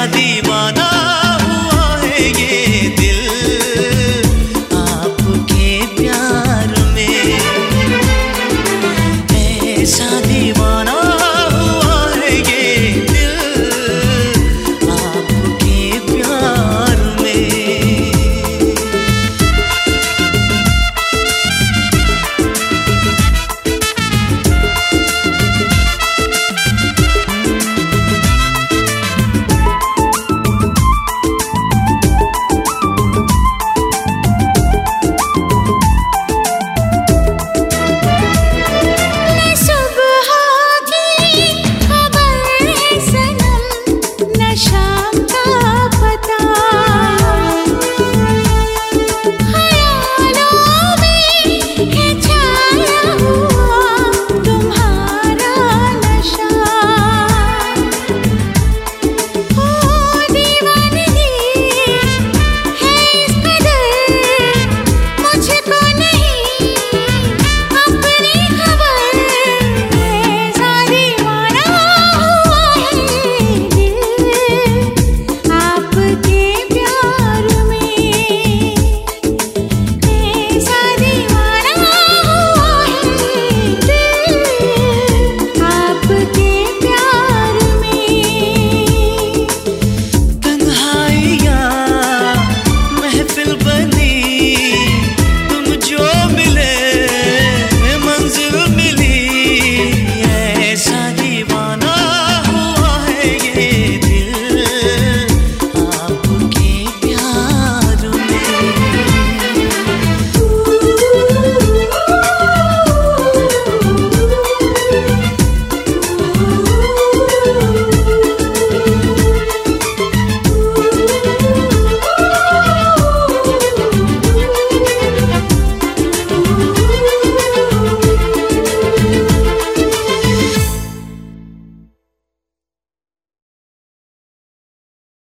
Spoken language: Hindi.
शादी हुआ ये दिल। आपके प्यार में ऐसा